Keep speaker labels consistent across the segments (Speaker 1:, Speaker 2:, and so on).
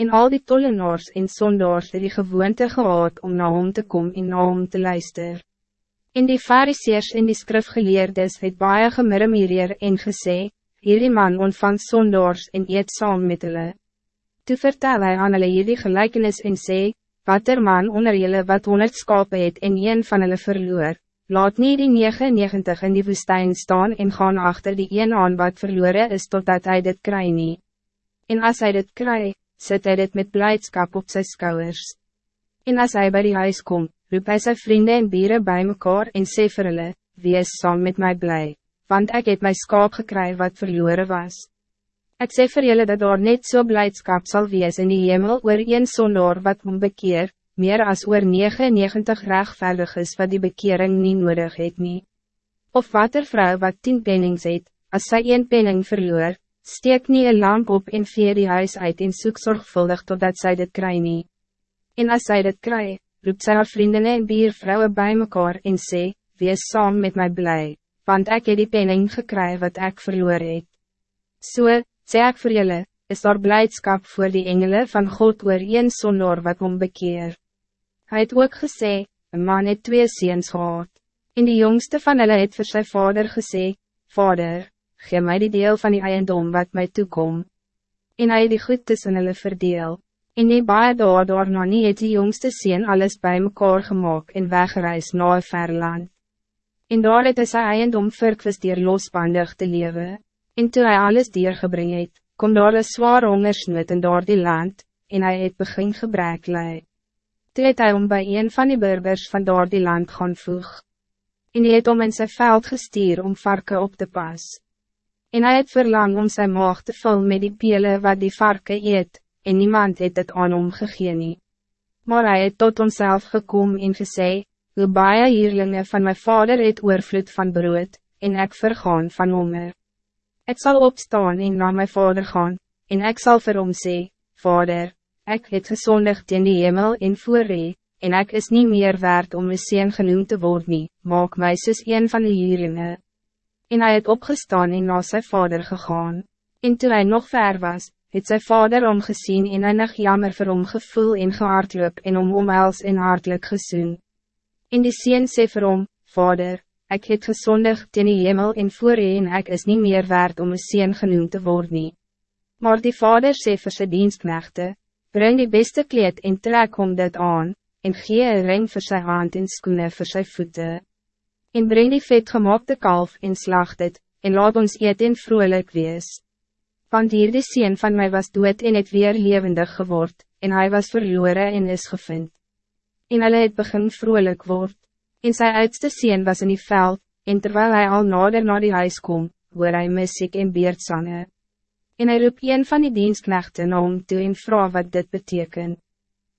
Speaker 1: En al die tollenaars en sondaars het die gewoonte gehad om na hom te komen en na hom te luister. En die fariseers en die skrifgeleerdes het baie gemirremireer en gesê, hierdie man ontvang sondaars en eet saam met hulle. Toe vertel hy aan hulle hierdie gelijkenis en sê, wat er man onder julle wat honderd skape het en een van hulle verloor, laat nie die 99 in die woestijn staan en gaan achter die een aan wat verloren is totdat hij dit kry nie. En als hij dit kry, zet hij dit met blijdschap op zijn schouders. En als hij bij die huis komt, roep hy sy vrienden en bieren bij mekaar en sê vir hulle, wie is saam met mij blij, want ik het my skaap gekry wat verloren was. Ik sê vir julle dat daar net so blijdschap zal wees in die hemel oor een sondaar wat om bekeer, meer as oor 99 rechtvaardig is wat die bekering niet nodig het nie. Of wat er vrou wat 10 pennings het, as sy een penning verloor, steek nie een lamp op en veer die huis uit en soek zorgvuldig totdat zij dit kry nie. En as sy dit kry, roep sy haar vrienden en biervrouwen bij mekaar en sê, wees saam met mij blij, want ik heb die penning gekry wat ik verloor het. So, sê ek vir julle, is daar blijdschap voor die engelen van God oor een sonor wat om bekeer. Hij het ook gesê, een man het twee ziens gehad, en die jongste van hulle het vir sy vader gesê, Vader, gee mij die deel van die eiendom wat mij toekom. En hy die goed tussen hulle verdeel, en nie baie daar daarna nie het die jongste sien alles bij mekaar gemaakt en weggereis na een ver land. En daar het hy sy eiendom verkwis dier losbandig te leven. En toe hij alles diergebring het, kom daar een zwaar hongersnood in door die land, en hij het begin gebrek lei. Toe het hy om by een van die burgers van door die land gaan voeg. En hy het om in sy veld gestuur om varken op te pas. En hij het verlang om zijn maag te vullen met die pele wat die varken eet, en niemand het het aan hom gegee nie. Maar hij het tot onszelf gekomen en gesê, hoe baie hierlinge van mijn vader het oorvloed van brood, en ik vergaan van honger. Ik zal opstaan en naar mijn vader gaan, en ik zal vir hom sê, Vader, ik het gezondigd in die hemel en voor u, en ik is niet meer waard om een sien genoemd te worden, maak mij soos een van de hieringe. En hij het opgestaan en naar zijn vader gegaan. En toen hij nog ver was, het zijn vader omgezien en nog jammer vir hom gevoel en gehaardloop en om omhels en hartelijk gesoen. En die sien sê vir hom, Vader, ik het gezondig ten die hemel en voor u en ik is niet meer waard om een sien genoemd te worden. Maar die vader sê vir sy dienstknechte, breng die beste kleed en trek om dit aan, en gee een ring voor zijn hand en skoene voor zijn voeten. En breng die vetgemaakte kalf en slag dit, en laat ons eet en vrolijk wees. Want hier die sien van mij was dood en het weer levendig geword, en hij was verloren en is gevind. En hulle het begin vrolijk word. En sy oudste sien was in die veld, en terwijl hij al nader naar die huis kom, hoor hy muziek en beerdsange. En hij roep een van die dienstknechten na hom toe en vraag wat dit betekent.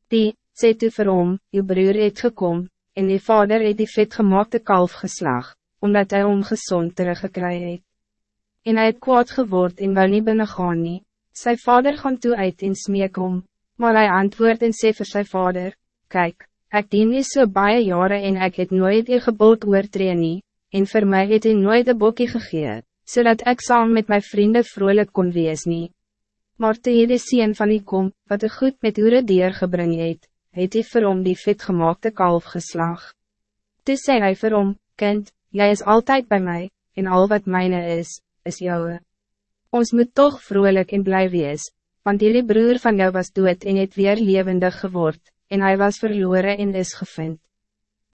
Speaker 1: Die, sê toe vir hom, uw broer het gekom, en die vader het die vetgemaakte kalf geslag, omdat hij hom gezond teruggekry het. En hij het kwaad geword en wil nie binnen gaan nie. Sy vader gaan toe uit en smeek om, maar hij antwoord en sê vir sy vader, Kijk, Ik dien nie so baie jare en ik het nooit die gebod oortree nie, en voor mij het hy nooit een bokkie gegee, zodat ik saam met mijn vrienden vrolijk kon wees nie. Maar toe hy die van die kom, wat hy goed met oore dier gebring het, het hy vir hom die vetgemaakte kalf geslag. Toe sê hy vir hom, kind, jij is altijd bij mij, en al wat mijne is, is jouwe. Ons moet toch vrolijk en blij wees, want die broer van jou was dood en het weer levendig geword en hij was verloren en is gevind.